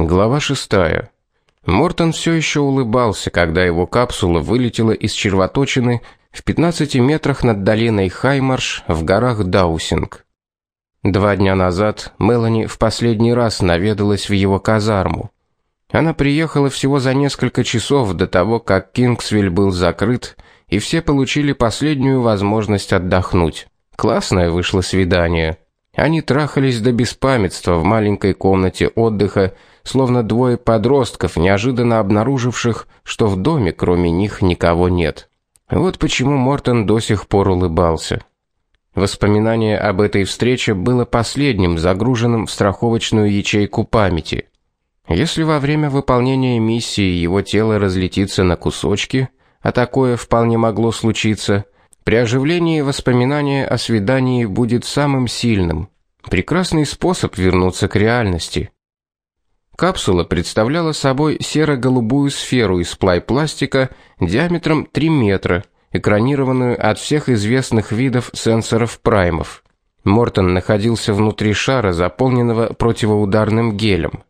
Глава 6. Мортон все еще улыбался, когда его капсула вылетела из червоточины в 15 метрах над долиной Хаймарш в горах Даусинг. Два дня назад Мелани в последний раз наведалась в его казарму. Она приехала всего за несколько часов до того, как Кингсвилл был закрыт, и все получили последнюю возможность отдохнуть. Классное вышло свидание. Они трахались до беспамятства в маленькой комнате отдыха, словно двое подростков, неожиданно обнаруживших, что в доме кроме них никого нет. Вот почему Мортон до сих пор улыбался. Воспоминание об этой встрече было последним, загруженным в страховочную ячейку памяти. Если во время выполнения миссии его тело разлетится на кусочки, а такое вполне могло случиться, при оживлении воспоминание о свидании будет самым сильным. Прекрасный способ вернуться к реальности. Капсула представляла собой серо-голубую сферу из пластика диаметром 3 метра, экранированную от всех известных видов сенсоров праймов. Мортон находился внутри шара, заполненного противоударным гелем.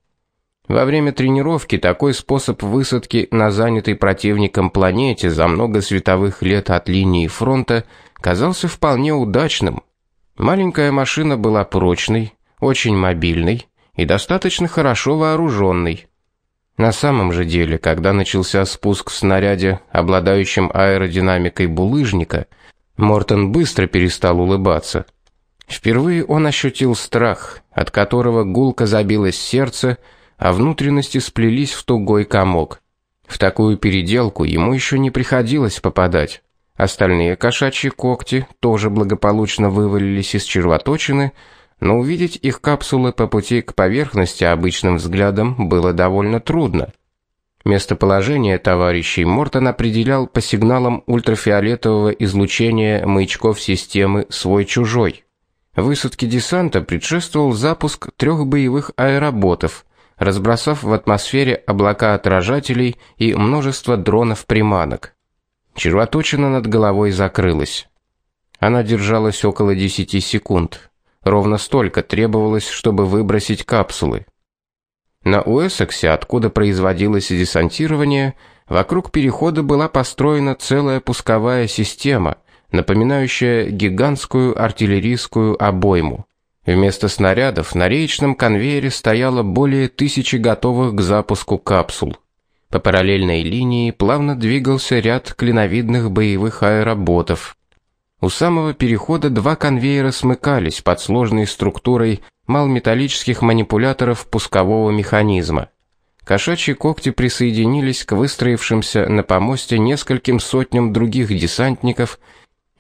Во время тренировки такой способ высадки на занятой противником планете за много световых лет от линии фронта казался вполне удачным. Маленькая машина была прочной, очень мобильной и достаточно хорошо вооруженной. На самом же деле, когда начался спуск в снаряде, обладающем аэродинамикой булыжника, Мортон быстро перестал улыбаться. Впервые он ощутил страх, от которого гулко забилось сердце, а внутренности сплелись в тугой комок. В такую переделку ему еще не приходилось попадать. Остальные кошачьи когти тоже благополучно вывалились из червоточины, но увидеть их капсулы по пути к поверхности обычным взглядом было довольно трудно. Местоположение товарищей Мортон определял по сигналам ультрафиолетового излучения маячков системы свой-чужой. Высадке десанта предшествовал запуск трех боевых аэроботов, разбросав в атмосфере облака отражателей и множество дронов-приманок. Червоточина над головой закрылась. Она держалась около 10 секунд. Ровно столько требовалось, чтобы выбросить капсулы. На Уэссексе, откуда производилось десантирование, вокруг перехода была построена целая пусковая система, напоминающая гигантскую артиллерийскую обойму. Вместо снарядов на речном конвейере стояло более тысячи готовых к запуску капсул. По параллельной линии плавно двигался ряд клиновидных боевых аэроботов. У самого перехода два конвейера смыкались под сложной структурой малометаллических манипуляторов пускового механизма. Кошачьи когти присоединились к выстроившимся на помосте нескольким сотням других десантников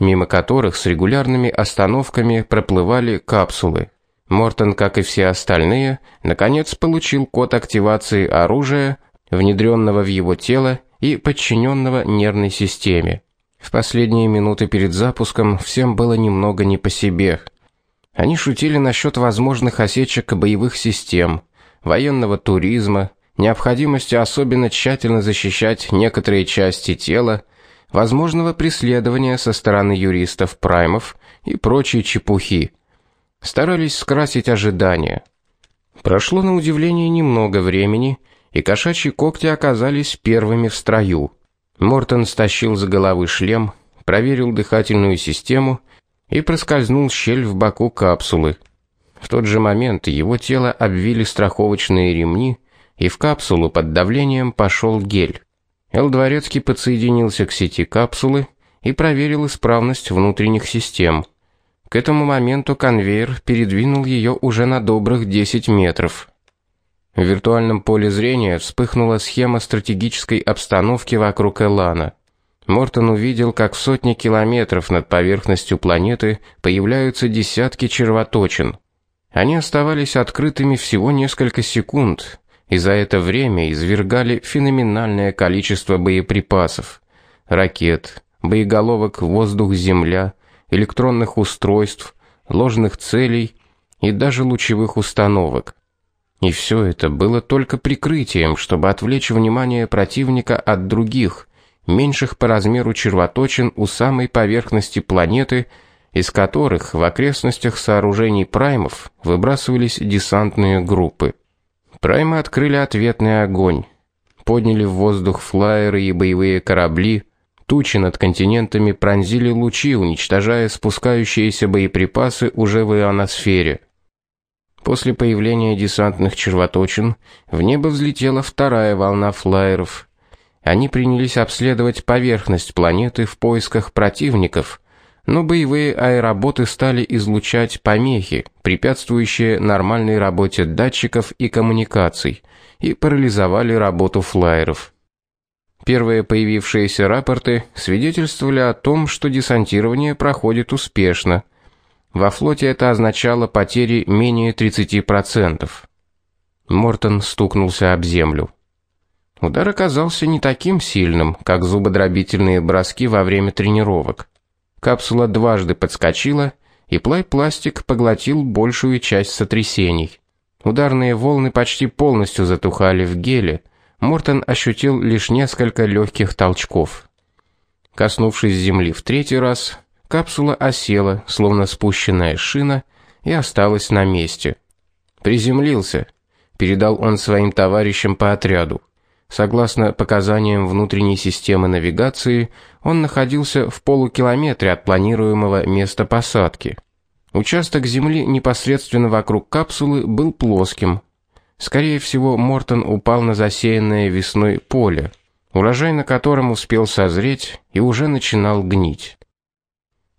мимо которых с регулярными остановками проплывали капсулы. Мортон, как и все остальные, наконец получил код активации оружия, внедренного в его тело и подчиненного нервной системе. В последние минуты перед запуском всем было немного не по себе. Они шутили насчет возможных осечек боевых систем, военного туризма, необходимости особенно тщательно защищать некоторые части тела возможного преследования со стороны юристов праймов и прочей чепухи. Старались скрасить ожидания. Прошло на удивление немного времени, и кошачьи когти оказались первыми в строю. Мортон стащил с головы шлем, проверил дыхательную систему и проскользнул щель в боку капсулы. В тот же момент его тело обвили страховочные ремни, и в капсулу под давлением пошел гель. Эл подсоединился к сети капсулы и проверил исправность внутренних систем. К этому моменту конвейер передвинул ее уже на добрых 10 метров. В виртуальном поле зрения вспыхнула схема стратегической обстановки вокруг Элана. Мортон увидел, как в сотни километров над поверхностью планеты появляются десятки червоточин. Они оставались открытыми всего несколько секунд, и за это время извергали феноменальное количество боеприпасов, ракет, боеголовок воздух-земля, электронных устройств, ложных целей и даже лучевых установок. И все это было только прикрытием, чтобы отвлечь внимание противника от других, меньших по размеру червоточин у самой поверхности планеты, из которых в окрестностях сооружений праймов выбрасывались десантные группы. Праймы открыли ответный огонь. Подняли в воздух флайеры и боевые корабли. Тучи над континентами пронзили лучи, уничтожая спускающиеся боеприпасы уже в ионосфере. После появления десантных червоточин в небо взлетела вторая волна флайеров. Они принялись обследовать поверхность планеты в поисках противников, но боевые аэроботы стали излучать помехи, препятствующие нормальной работе датчиков и коммуникаций, и парализовали работу флайеров. Первые появившиеся рапорты свидетельствовали о том, что десантирование проходит успешно. Во флоте это означало потери менее 30%. Мортон стукнулся об землю. Удар оказался не таким сильным, как зубодробительные броски во время тренировок. Капсула дважды подскочила, и плай-пластик поглотил большую часть сотрясений. Ударные волны почти полностью затухали в геле. Мортон ощутил лишь несколько легких толчков. Коснувшись земли в третий раз, Капсула осела, словно спущенная шина, и осталась на месте. Приземлился, передал он своим товарищам по отряду. Согласно показаниям внутренней системы навигации, он находился в полукилометре от планируемого места посадки. Участок земли непосредственно вокруг капсулы был плоским. Скорее всего, Мортон упал на засеянное весной поле, урожай на котором успел созреть и уже начинал гнить.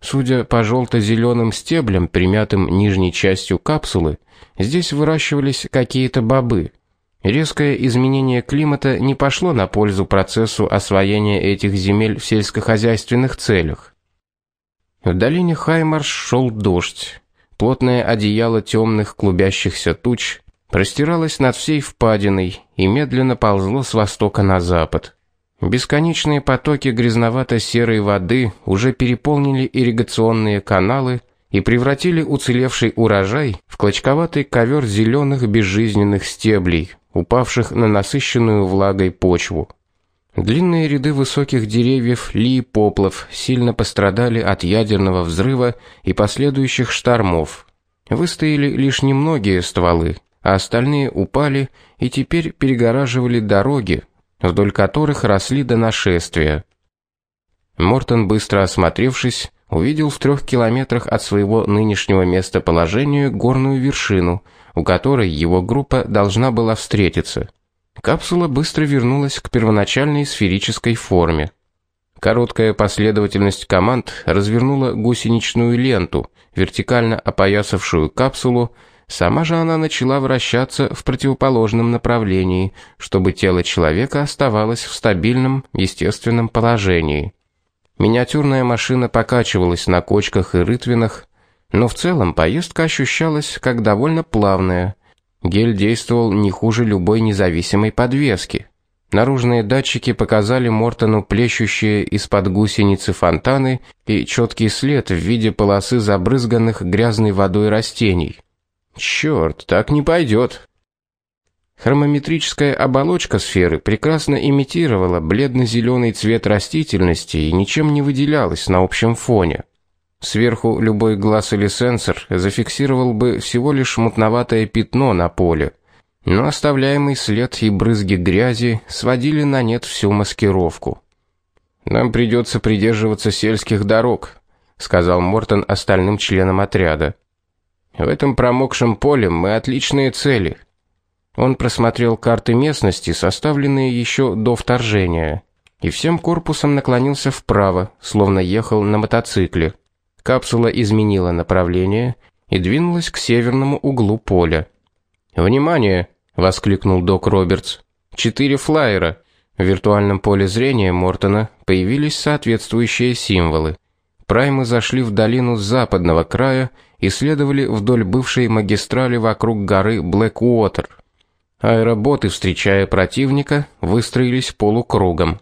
Судя по желто зеленым стеблям, примятым нижней частью капсулы, здесь выращивались какие-то бобы. Резкое изменение климата не пошло на пользу процессу освоения этих земель в сельскохозяйственных целях. В долине Хаймарш шел дождь. Плотное одеяло темных клубящихся туч простиралось над всей впадиной и медленно ползло с востока на запад. Бесконечные потоки грязновато-серой воды уже переполнили ирригационные каналы и превратили уцелевший урожай в клочковатый ковер зеленых безжизненных стеблей, упавших на насыщенную влагой почву. Длинные ряды высоких деревьев ли и поплов сильно пострадали от ядерного взрыва и последующих штормов. Выстояли лишь немногие стволы, а остальные упали и теперь перегораживали дороги, вдоль которых росли до нашествия. Мортон, быстро осмотревшись, увидел в трех километрах от своего нынешнего местоположения горную вершину, у которой его группа должна была встретиться. Капсула быстро вернулась к первоначальной сферической форме. Короткая последовательность команд развернула гусеничную ленту, вертикально опоясавшую капсулу, Сама же она начала вращаться в противоположном направлении, чтобы тело человека оставалось в стабильном, естественном положении. Миниатюрная машина покачивалась на кочках и рытвинах, но в целом поездка ощущалась как довольно плавная. Гель действовал не хуже любой независимой подвески. Наружные датчики показали Мортону плещущие из-под гусеницы фонтаны и четкий след в виде полосы забрызганных грязной водой растений. Черт, так не пойдет. Хромометрическая оболочка сферы прекрасно имитировала бледно зеленый цвет растительности и ничем не выделялась на общем фоне. Сверху любой глаз или сенсор зафиксировал бы всего лишь мутноватое пятно на поле, но оставляемый след и брызги грязи сводили на нет всю маскировку. Нам придется придерживаться сельских дорог, сказал Мортон остальным членам отряда. В этом промокшем поле мы отличные цели. Он просмотрел карты местности, составленные еще до вторжения, и всем корпусом наклонился вправо, словно ехал на мотоцикле. Капсула изменила направление и двинулась к северному углу поля. "Внимание!" воскликнул Док Робертс. "Четыре флайера". В виртуальном поле зрения Мортона появились соответствующие символы. Праймы зашли в долину с западного края и следовали вдоль бывшей магистрали вокруг горы Блэквотер. Аэроботы, встречая противника, выстроились полукругом.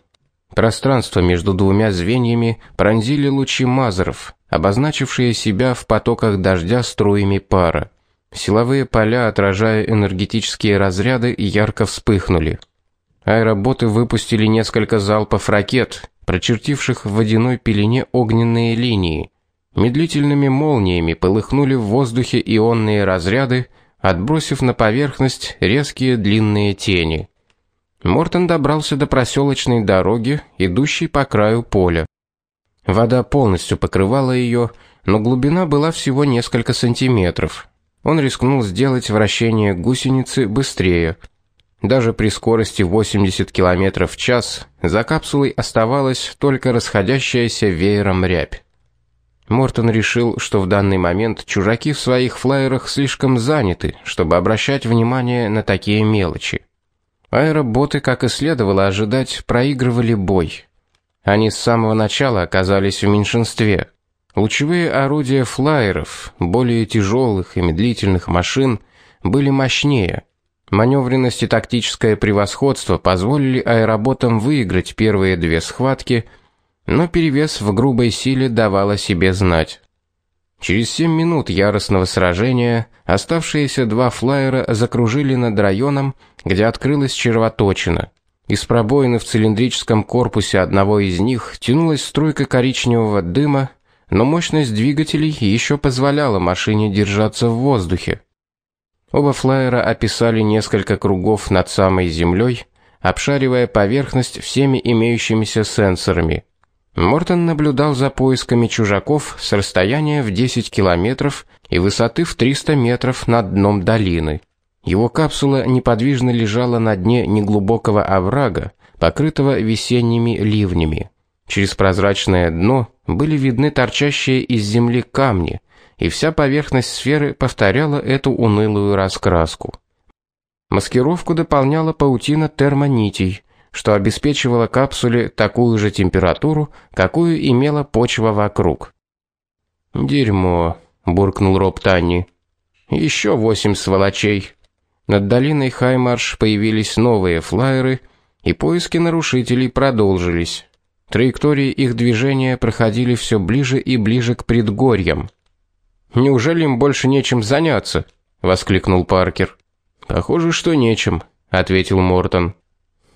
Пространство между двумя звеньями пронзили лучи мазеров, обозначившие себя в потоках дождя струями пара. Силовые поля, отражая энергетические разряды, ярко вспыхнули. Аэроботы выпустили несколько залпов ракет, прочертивших в водяной пелене огненные линии. Медлительными молниями полыхнули в воздухе ионные разряды, отбросив на поверхность резкие длинные тени. Мортон добрался до проселочной дороги, идущей по краю поля. Вода полностью покрывала ее, но глубина была всего несколько сантиметров. Он рискнул сделать вращение гусеницы быстрее. Даже при скорости 80 км в час за капсулой оставалась только расходящаяся веером рябь. Мортон решил, что в данный момент чужаки в своих флайерах слишком заняты, чтобы обращать внимание на такие мелочи. Аэроботы, как и следовало ожидать, проигрывали бой. Они с самого начала оказались в меньшинстве. Лучевые орудия флайеров, более тяжелых и медлительных машин, были мощнее. Маневренность и тактическое превосходство позволили аэроботам выиграть первые две схватки – но перевес в грубой силе давал о себе знать. Через 7 минут яростного сражения оставшиеся два флайера закружили над районом, где открылась червоточина. Из пробоины в цилиндрическом корпусе одного из них тянулась струйка коричневого дыма, но мощность двигателей еще позволяла машине держаться в воздухе. Оба флайера описали несколько кругов над самой землей, обшаривая поверхность всеми имеющимися сенсорами. Мортон наблюдал за поисками чужаков с расстояния в 10 километров и высоты в 300 метров над дном долины. Его капсула неподвижно лежала на дне неглубокого оврага, покрытого весенними ливнями. Через прозрачное дно были видны торчащие из земли камни, и вся поверхность сферы повторяла эту унылую раскраску. Маскировку дополняла паутина термонитей, что обеспечивало капсуле такую же температуру, какую имела почва вокруг. Дерьмо, буркнул Роб Танни. Еще восемь сволочей. Над долиной Хаймарш появились новые флайеры, и поиски нарушителей продолжились. Траектории их движения проходили все ближе и ближе к предгорьям. Неужели им больше нечем заняться? воскликнул Паркер. Похоже, что нечем, ответил Мортон.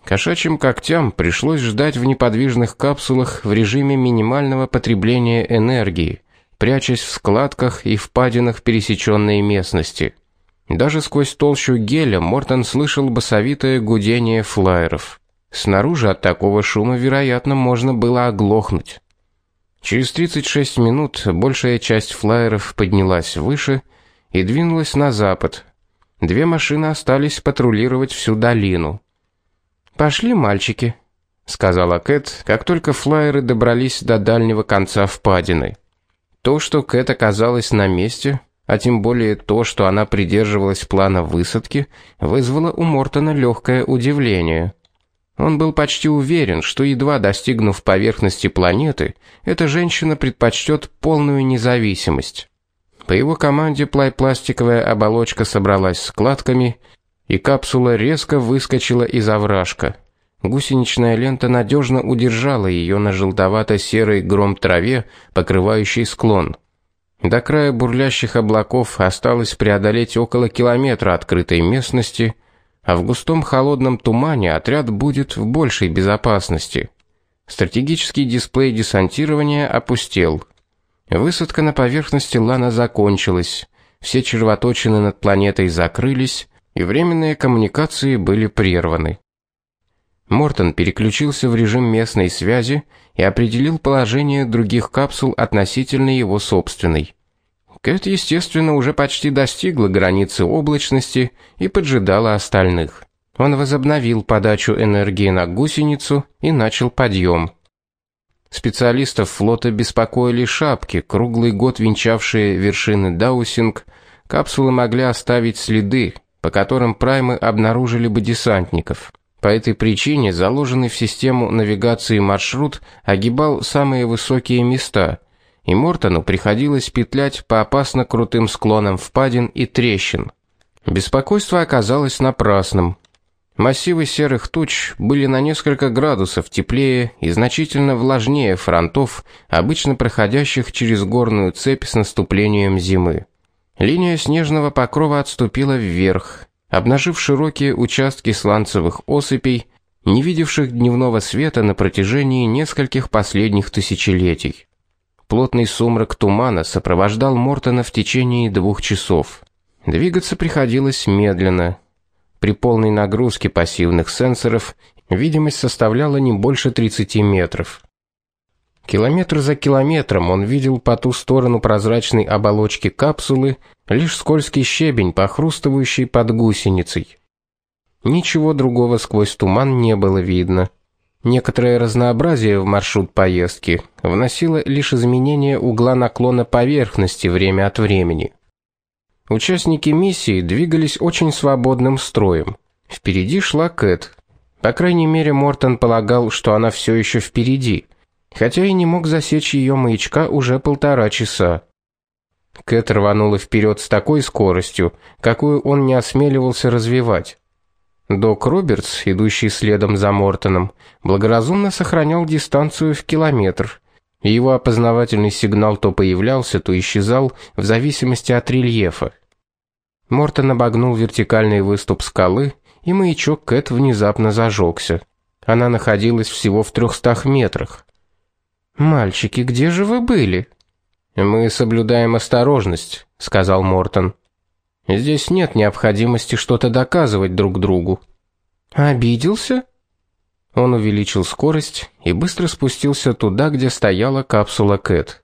Кошачьим когтям пришлось ждать в неподвижных капсулах в режиме минимального потребления энергии, прячась в складках и впадинах пересеченной местности. Даже сквозь толщу геля Мортон слышал басовитое гудение флайеров. Снаружи от такого шума, вероятно, можно было оглохнуть. Через 36 минут большая часть флайеров поднялась выше и двинулась на запад. Две машины остались патрулировать всю долину. Пошли, мальчики, сказала Кэт, как только флайеры добрались до дальнего конца впадины. То, что Кэт оказалась на месте, а тем более то, что она придерживалась плана высадки, вызвало у Мортона легкое удивление. Он был почти уверен, что едва достигнув поверхности планеты, эта женщина предпочтет полную независимость. По его команде пластиковая оболочка собралась складками и капсула резко выскочила из овражка. Гусеничная лента надежно удержала ее на желтовато-серой гром траве, покрывающей склон. До края бурлящих облаков осталось преодолеть около километра открытой местности, а в густом холодном тумане отряд будет в большей безопасности. Стратегический дисплей десантирования опустел. Высадка на поверхности Лана закончилась. Все червоточины над планетой закрылись, и временные коммуникации были прерваны. Мортон переключился в режим местной связи и определил положение других капсул относительно его собственной. Кэт, естественно, уже почти достигла границы облачности и поджидала остальных. Он возобновил подачу энергии на гусеницу и начал подъем. Специалистов флота беспокоили шапки, круглый год венчавшие вершины Даусинг. Капсулы могли оставить следы, по которым праймы обнаружили бы десантников. По этой причине заложенный в систему навигации маршрут огибал самые высокие места, и Мортону приходилось петлять по опасно крутым склонам впадин и трещин. Беспокойство оказалось напрасным. Массивы серых туч были на несколько градусов теплее и значительно влажнее фронтов, обычно проходящих через горную цепь с наступлением зимы. Линия снежного покрова отступила вверх, обнажив широкие участки сланцевых осыпей, не видевших дневного света на протяжении нескольких последних тысячелетий. Плотный сумрак тумана сопровождал Мортона в течение двух часов. Двигаться приходилось медленно. При полной нагрузке пассивных сенсоров видимость составляла не больше 30 метров. Километр за километром он видел по ту сторону прозрачной оболочки капсулы лишь скользкий щебень, похрустывающий под гусеницей. Ничего другого сквозь туман не было видно. Некоторое разнообразие в маршрут поездки вносило лишь изменение угла наклона поверхности время от времени. Участники миссии двигались очень свободным строем. Впереди шла Кэт. По крайней мере, Мортон полагал, что она все еще впереди, хотя и не мог засечь ее маячка уже полтора часа. Кэт рванула вперед с такой скоростью, какую он не осмеливался развивать. Док Робертс, идущий следом за Мортоном, благоразумно сохранял дистанцию в километр. Его опознавательный сигнал то появлялся, то исчезал в зависимости от рельефа. Мортон обогнул вертикальный выступ скалы, и маячок Кэт внезапно зажегся. Она находилась всего в трехстах метрах. Мальчики, где же вы были? Мы соблюдаем осторожность, сказал Мортон. Здесь нет необходимости что-то доказывать друг другу. Обиделся? Он увеличил скорость и быстро спустился туда, где стояла капсула Кэт.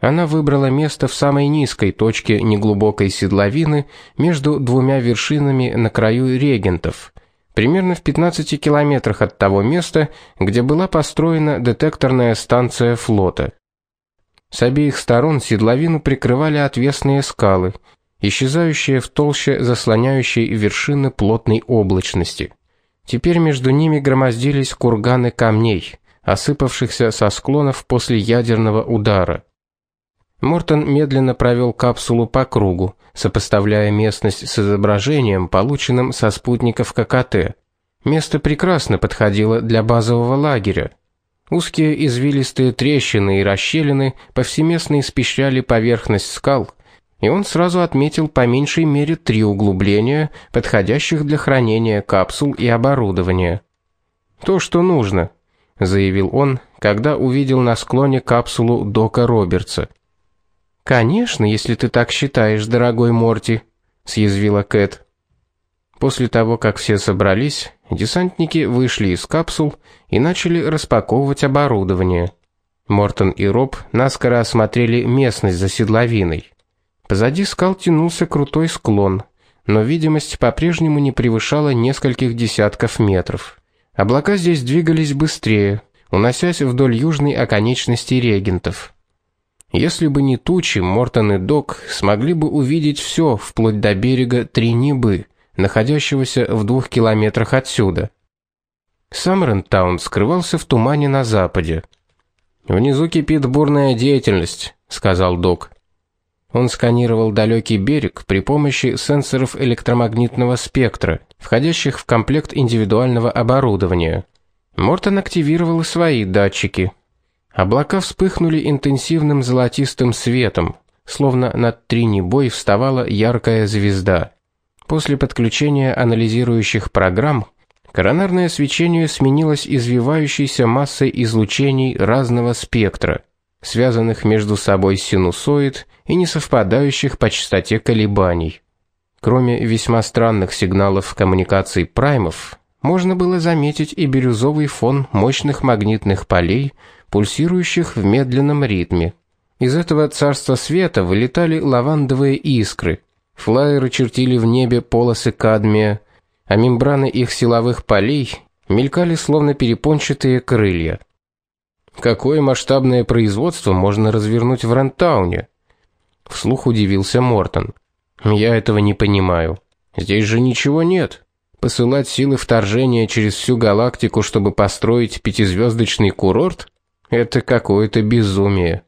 Она выбрала место в самой низкой точке неглубокой седловины между двумя вершинами на краю регентов, примерно в 15 километрах от того места, где была построена детекторная станция флота. С обеих сторон седловину прикрывали отвесные скалы, исчезающие в толще заслоняющей вершины плотной облачности. Теперь между ними громоздились курганы камней, осыпавшихся со склонов после ядерного удара. Мортон медленно провел капсулу по кругу, сопоставляя местность с изображением, полученным со спутников ККТ. Место прекрасно подходило для базового лагеря. Узкие извилистые трещины и расщелины повсеместно испещряли поверхность скал, и он сразу отметил по меньшей мере три углубления, подходящих для хранения капсул и оборудования. То, что нужно, заявил он, когда увидел на склоне капсулу Дока Робертса. Конечно, если ты так считаешь, дорогой Морти, съязвила Кэт. После того, как все собрались, десантники вышли из капсул и начали распаковывать оборудование. Мортон и Роб наскоро осмотрели местность за седловиной. Позади скал тянулся крутой склон, но видимость по-прежнему не превышала нескольких десятков метров. Облака здесь двигались быстрее, уносясь вдоль южной оконечности регентов. Если бы не тучи, Мортон и Док смогли бы увидеть все вплоть до берега Тринибы, находящегося в двух километрах отсюда. Саммерентаун скрывался в тумане на западе. Внизу кипит бурная деятельность, сказал Док. Он сканировал далекий берег при помощи сенсоров электромагнитного спектра, входящих в комплект индивидуального оборудования. Мортон активировал свои датчики, Облака вспыхнули интенсивным золотистым светом, словно над Тринибой вставала яркая звезда. После подключения анализирующих программ коронарное свечение сменилось извивающейся массой излучений разного спектра, связанных между собой синусоид и не совпадающих по частоте колебаний. Кроме весьма странных сигналов коммуникаций праймов, можно было заметить и бирюзовый фон мощных магнитных полей, пульсирующих в медленном ритме. Из этого царства света вылетали лавандовые искры. Флайеры чертили в небе полосы кадмия, а мембраны их силовых полей мелькали словно перепончатые крылья. Какое масштабное производство можно развернуть в Рентауне? Вслух удивился Мортон. Я этого не понимаю. Здесь же ничего нет. Посылать силы вторжения через всю галактику, чтобы построить пятизвездочный курорт? Это какое-то безумие.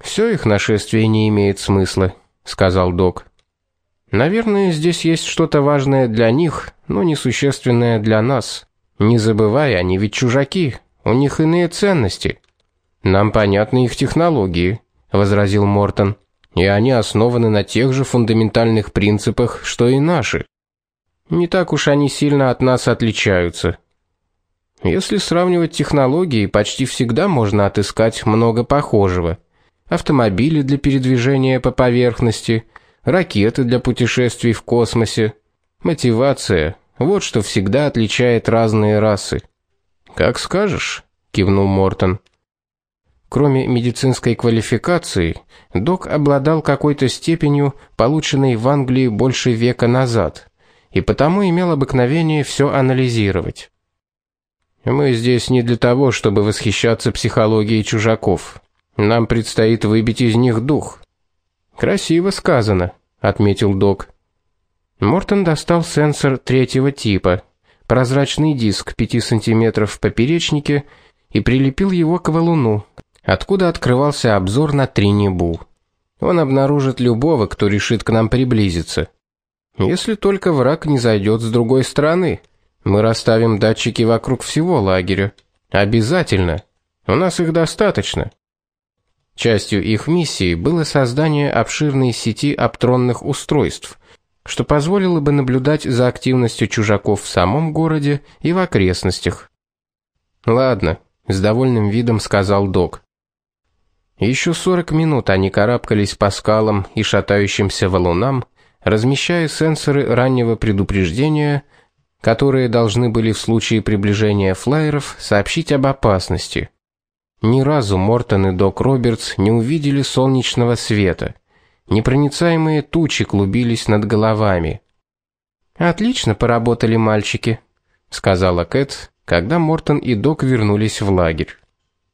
Все их нашествие не имеет смысла, сказал Док. Наверное, здесь есть что-то важное для них, но несущественное для нас. Не забывай, они ведь чужаки, у них иные ценности. Нам понятны их технологии, возразил Мортон. И они основаны на тех же фундаментальных принципах, что и наши. Не так уж они сильно от нас отличаются. Если сравнивать технологии, почти всегда можно отыскать много похожего. Автомобили для передвижения по поверхности, ракеты для путешествий в космосе. Мотивация вот что всегда отличает разные расы. Как скажешь, кивнул Мортон. Кроме медицинской квалификации, док обладал какой-то степенью, полученной в Англии больше века назад, и потому имел обыкновение все анализировать. Мы здесь не для того, чтобы восхищаться психологией чужаков. Нам предстоит выбить из них дух. Красиво сказано, отметил док. Мортон достал сенсор третьего типа, прозрачный диск 5 сантиметров в поперечнике и прилепил его к валуну, откуда открывался обзор на Тринибу. Он обнаружит любого, кто решит к нам приблизиться. Если только враг не зайдет с другой стороны. Мы расставим датчики вокруг всего лагеря. Обязательно. У нас их достаточно. Частью их миссии было создание обширной сети оптронных устройств, что позволило бы наблюдать за активностью чужаков в самом городе и в окрестностях. Ладно, с довольным видом сказал Док. Еще 40 минут они карабкались по скалам и шатающимся валунам, размещая сенсоры раннего предупреждения, которые должны были в случае приближения флайеров сообщить об опасности. Ни разу Мортон и Док Робертс не увидели солнечного света. Непроницаемые тучи клубились над головами. Отлично поработали мальчики, сказала Кэт, когда Мортон и Док вернулись в лагерь.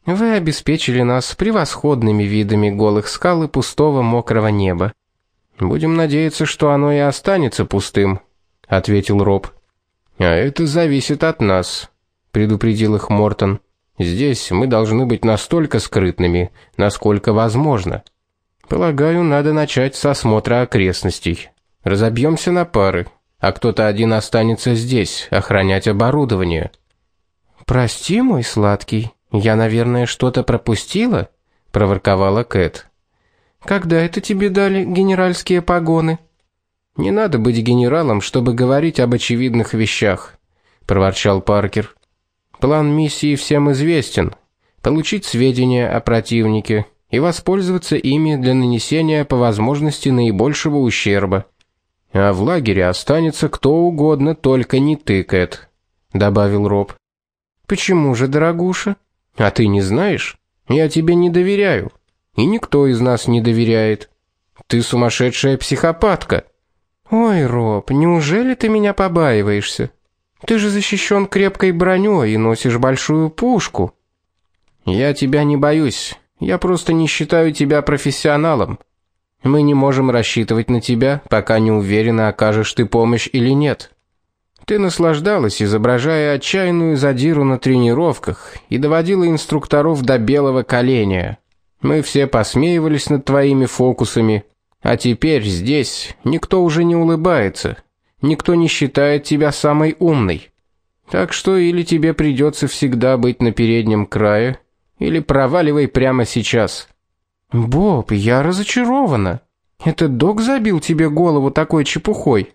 Вы обеспечили нас превосходными видами голых скал и пустого мокрого неба. Будем надеяться, что оно и останется пустым, ответил Роб. А это зависит от нас, предупредил их Мортон. Здесь мы должны быть настолько скрытными, насколько возможно. Полагаю, надо начать с осмотра окрестностей. Разобьемся на пары, а кто-то один останется здесь, охранять оборудование. Прости, мой сладкий, я, наверное, что-то пропустила, проворковала Кэт. Когда это тебе дали генеральские погоны? Не надо быть генералом, чтобы говорить об очевидных вещах, проворчал Паркер. План миссии всем известен. Получить сведения о противнике и воспользоваться ими для нанесения по возможности наибольшего ущерба. А в лагере останется кто угодно, только не ты, добавил Роб. Почему же, дорогуша? А ты не знаешь? Я тебе не доверяю. И никто из нас не доверяет. Ты сумасшедшая психопатка. Ой, Роб, неужели ты меня побаиваешься? Ты же защищен крепкой броней и носишь большую пушку. Я тебя не боюсь. Я просто не считаю тебя профессионалом. Мы не можем рассчитывать на тебя, пока не уверены, окажешь ты помощь или нет. Ты наслаждалась, изображая отчаянную задиру на тренировках и доводила инструкторов до белого коленя. Мы все посмеивались над твоими фокусами, а теперь здесь никто уже не улыбается. Никто не считает тебя самой умной. Так что или тебе придется всегда быть на переднем крае, или проваливай прямо сейчас. Боб, я разочарована. Этот док забил тебе голову такой чепухой.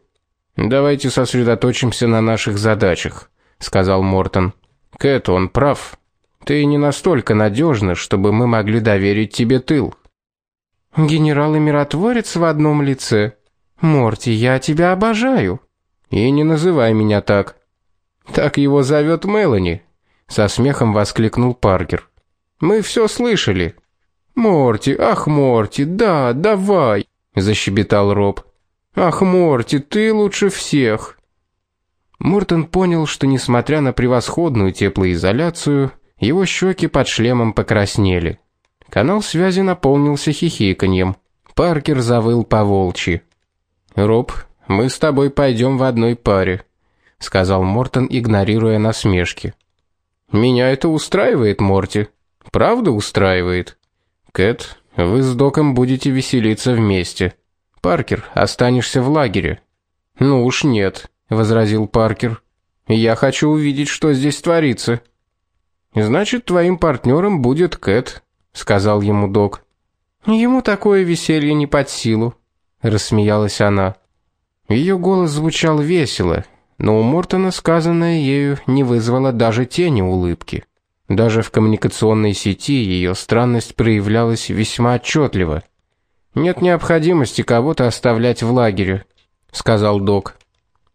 Давайте сосредоточимся на наших задачах, сказал Мортон. Кэт, он прав. Ты не настолько надежна, чтобы мы могли доверить тебе тыл. Генерал и миротворец в одном лице. Морти, я тебя обожаю. И не называй меня так. Так его зовет Мелани, со смехом воскликнул Паркер. Мы все слышали. Морти, ах, Морти, да, давай, защебетал Роб. Ах, Морти, ты лучше всех. Мортон понял, что несмотря на превосходную теплоизоляцию, его щеки под шлемом покраснели. Канал связи наполнился хихиканьем. Паркер завыл по-волчьи. "Роб, мы с тобой пойдем в одной паре", сказал Мортон, игнорируя насмешки. "Меня это устраивает, Морти", Правда устраивает? Кэт, вы с Доком будете веселиться вместе. Паркер, останешься в лагере. Ну уж нет, возразил Паркер. Я хочу увидеть, что здесь творится. Значит, твоим партнером будет Кэт, сказал ему Док. Ему такое веселье не под силу, рассмеялась она. Ее голос звучал весело, но у Мортона сказанное ею не вызвало даже тени улыбки. Даже в коммуникационной сети ее странность проявлялась весьма отчетливо. Нет необходимости кого-то оставлять в лагере, сказал Док.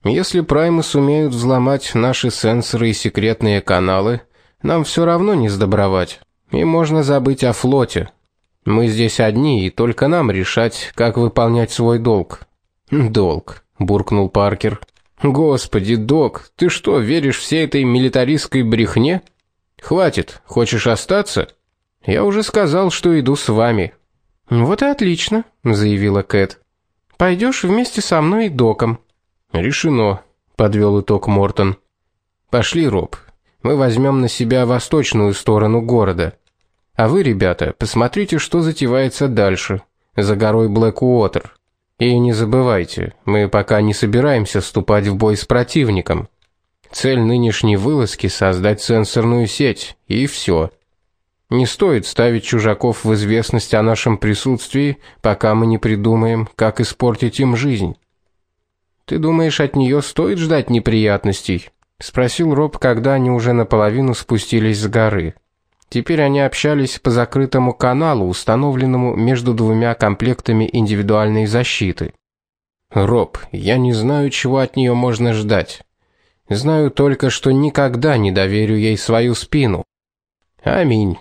Если праймы сумеют взломать наши сенсоры и секретные каналы, нам все равно не сдобровать. И можно забыть о флоте. Мы здесь одни, и только нам решать, как выполнять свой долг. Долг, буркнул Паркер. Господи, док, ты что, веришь всей этой милитаристской брехне? Хватит, хочешь остаться? Я уже сказал, что иду с вами. Вот и отлично, заявила Кэт. Пойдешь вместе со мной и доком. Решено, подвел итог Мортон. Пошли, Роб. Мы возьмем на себя восточную сторону города. А вы, ребята, посмотрите, что затевается дальше, за горой Блэквотер. И не забывайте, мы пока не собираемся вступать в бой с противником. Цель нынешней вылазки создать сенсорную сеть, и все. Не стоит ставить чужаков в известность о нашем присутствии, пока мы не придумаем, как испортить им жизнь. Ты думаешь, от нее стоит ждать неприятностей? спросил Роб, когда они уже наполовину спустились с горы. Теперь они общались по закрытому каналу, установленному между двумя комплектами индивидуальной защиты. Роб, я не знаю, чего от нее можно ждать. Знаю только, что никогда не доверю ей свою спину. Аминь.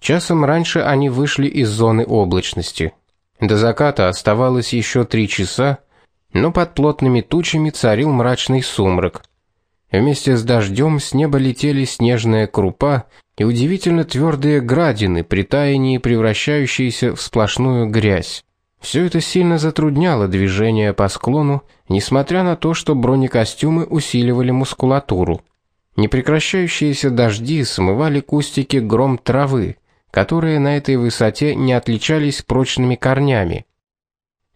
Часом раньше они вышли из зоны облачности. До заката оставалось еще три часа, но под плотными тучами царил мрачный сумрак. Вместе с дождем с неба летели снежная крупа и удивительно твердые градины, при таянии превращающиеся в сплошную грязь. Все это сильно затрудняло движение по склону, несмотря на то, что бронекостюмы усиливали мускулатуру. Непрекращающиеся дожди смывали кустики гром травы, которые на этой высоте не отличались прочными корнями.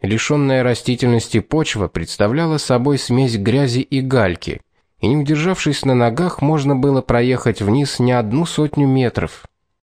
Лишенная растительности почва представляла собой смесь грязи и гальки, и не удержавшись на ногах, можно было проехать вниз не одну сотню метров.